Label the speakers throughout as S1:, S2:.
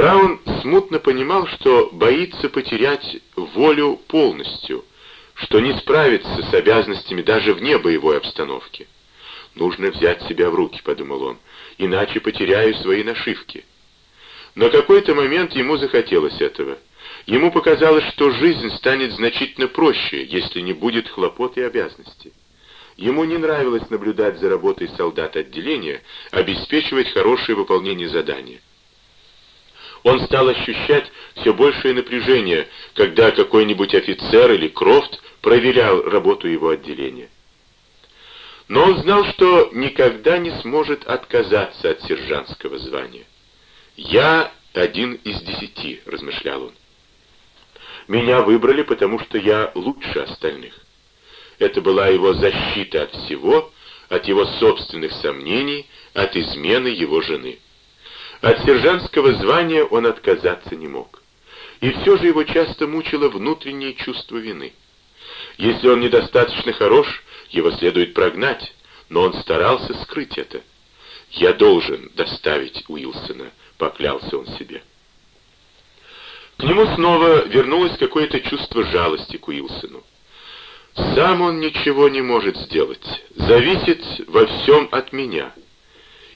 S1: Браун смутно понимал, что боится потерять волю полностью, что не справится с обязанностями даже вне боевой обстановки. «Нужно взять себя в руки», — подумал он, — «иначе потеряю свои нашивки». На какой-то момент ему захотелось этого. Ему показалось, что жизнь станет значительно проще, если не будет хлопот и обязанностей. Ему не нравилось наблюдать за работой солдат отделения, обеспечивать хорошее выполнение задания. Он стал ощущать все большее напряжение, когда какой-нибудь офицер или Крофт проверял работу его отделения. Но он знал, что никогда не сможет отказаться от сержантского звания. «Я один из десяти», — размышлял он. «Меня выбрали, потому что я лучше остальных». Это была его защита от всего, от его собственных сомнений, от измены его жены. От сержантского звания он отказаться не мог. И все же его часто мучило внутреннее чувство вины. Если он недостаточно хорош, его следует прогнать, но он старался скрыть это. «Я должен доставить Уилсона», — поклялся он себе. К нему снова вернулось какое-то чувство жалости к Уилсону. Сам он ничего не может сделать, зависит во всем от меня,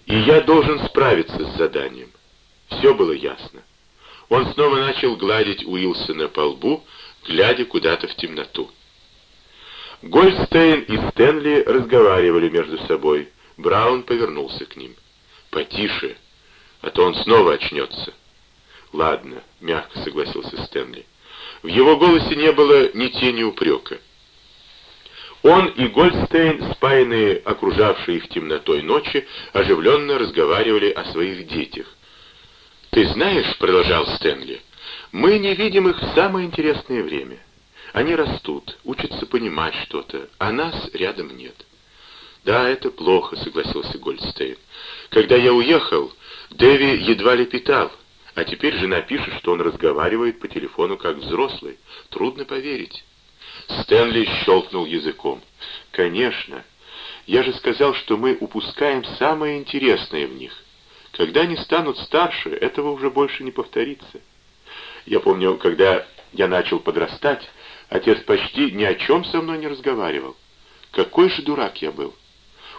S1: и я должен справиться с заданием. Все было ясно. Он снова начал гладить Уилсона по лбу, глядя куда-то в темноту. Гольдстейн и Стэнли разговаривали между собой. Браун повернулся к ним. «Потише, а то он снова очнется». «Ладно», — мягко согласился Стэнли. В его голосе не было ни тени упрека. Он и Гольдстейн, спаянные окружавшие их темнотой ночи, оживленно разговаривали о своих детях. «Ты знаешь, — продолжал Стэнли, — мы не видим их в самое интересное время. Они растут, учатся понимать что-то, а нас рядом нет». «Да, это плохо», — согласился Гольдстейн. «Когда я уехал, Дэви едва ли питал, а теперь жена пишет, что он разговаривает по телефону как взрослый. Трудно поверить». Стэнли щелкнул языком. «Конечно. Я же сказал, что мы упускаем самое интересное в них. Когда они станут старше, этого уже больше не повторится. Я помню, когда я начал подрастать, отец почти ни о чем со мной не разговаривал. Какой же дурак я был!»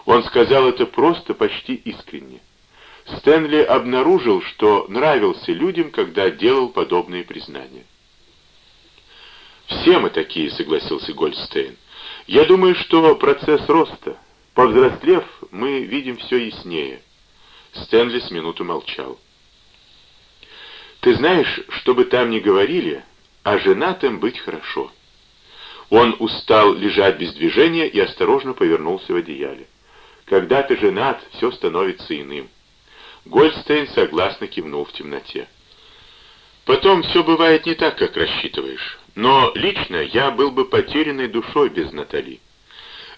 S1: Он сказал это просто, почти искренне. Стэнли обнаружил, что нравился людям, когда делал подобные признания. «Все мы такие», — согласился Гольдстейн. «Я думаю, что процесс роста. Повзрослев, мы видим все яснее». Стэнли с минуту молчал. «Ты знаешь, что бы там ни говорили, а женатым быть хорошо». Он устал лежать без движения и осторожно повернулся в одеяле. «Когда ты женат, все становится иным». Гольдстейн согласно кивнул в темноте. «Потом все бывает не так, как рассчитываешь». Но лично я был бы потерянной душой без Натали.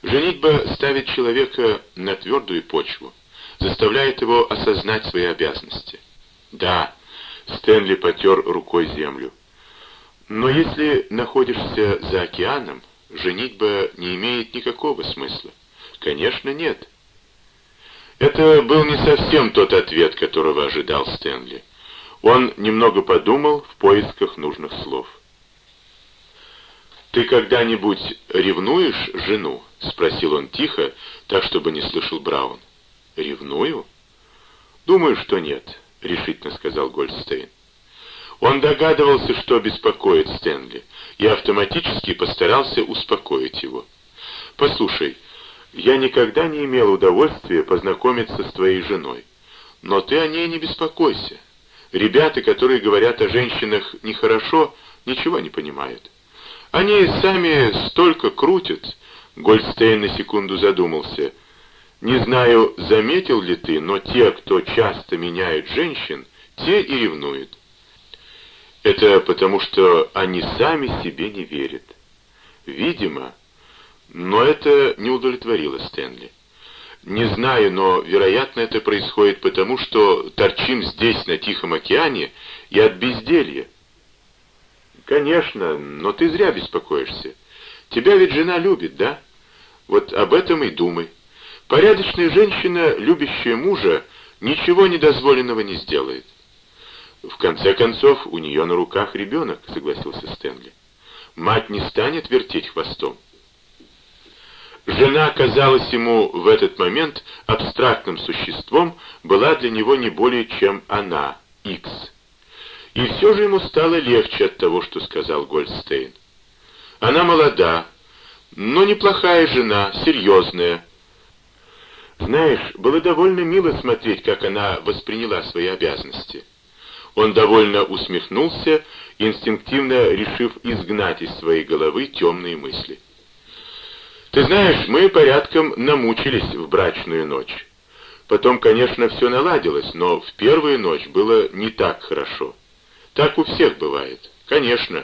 S1: Женитьба ставит человека на твердую почву, заставляет его осознать свои обязанности. Да, Стэнли потер рукой землю. Но если находишься за океаном, женитьба не имеет никакого смысла. Конечно, нет. Это был не совсем тот ответ, которого ожидал Стэнли. Он немного подумал в поисках нужных слов. «Ты когда-нибудь ревнуешь жену?» — спросил он тихо, так, чтобы не слышал Браун. «Ревную?» «Думаю, что нет», — решительно сказал Гольдстейн. Он догадывался, что беспокоит Стэнли, и автоматически постарался успокоить его. «Послушай, я никогда не имел удовольствия познакомиться с твоей женой, но ты о ней не беспокойся. Ребята, которые говорят о женщинах нехорошо, ничего не понимают. Они сами столько крутят. Гольдстейн на секунду задумался. Не знаю, заметил ли ты, но те, кто часто меняют женщин, те и ревнуют. Это потому, что они сами себе не верят. Видимо, но это не удовлетворило Стэнли. Не знаю, но, вероятно, это происходит потому, что торчим здесь, на Тихом океане, и от безделья. «Конечно, но ты зря беспокоишься. Тебя ведь жена любит, да? Вот об этом и думай. Порядочная женщина, любящая мужа, ничего недозволенного не сделает. В конце концов, у нее на руках ребенок, согласился Стэнли. Мать не станет вертеть хвостом. Жена казалась ему в этот момент абстрактным существом, была для него не более чем она, Икс. И все же ему стало легче от того, что сказал Гольдстейн. Она молода, но неплохая жена, серьезная. Знаешь, было довольно мило смотреть, как она восприняла свои обязанности. Он довольно усмехнулся, инстинктивно решив изгнать из своей головы темные мысли. Ты знаешь, мы порядком намучились в брачную ночь. Потом, конечно, все наладилось, но в первую ночь было не так хорошо. Так у всех бывает, конечно.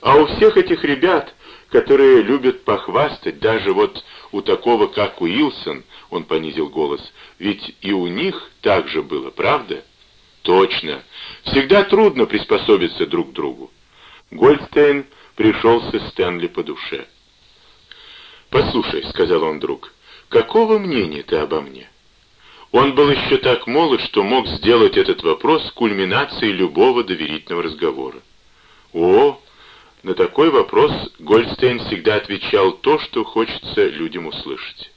S1: А у всех этих ребят, которые любят похвастать, даже вот у такого, как Уилсон, он понизил голос, ведь и у них так же было, правда? Точно. Всегда трудно приспособиться друг к другу. Гольдстейн пришелся Стэнли по душе. «Послушай», — сказал он друг, — «какого мнения ты обо мне?» Он был еще так молод, что мог сделать этот вопрос кульминацией любого доверительного разговора. «О!» На такой вопрос Гольдстейн всегда отвечал то, что хочется людям услышать.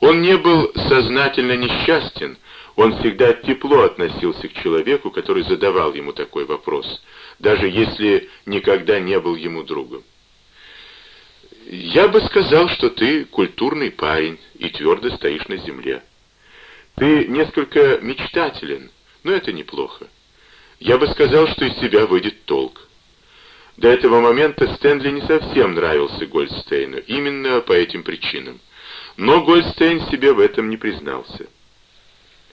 S1: Он не был сознательно несчастен, он всегда тепло относился к человеку, который задавал ему такой вопрос, даже если никогда не был ему другом. Я бы сказал, что ты культурный парень и твердо стоишь на земле. Ты несколько мечтателен, но это неплохо. Я бы сказал, что из тебя выйдет толк. До этого момента Стэнли не совсем нравился Гольдстейну, именно по этим причинам. Но Гольдстейн себе в этом не признался.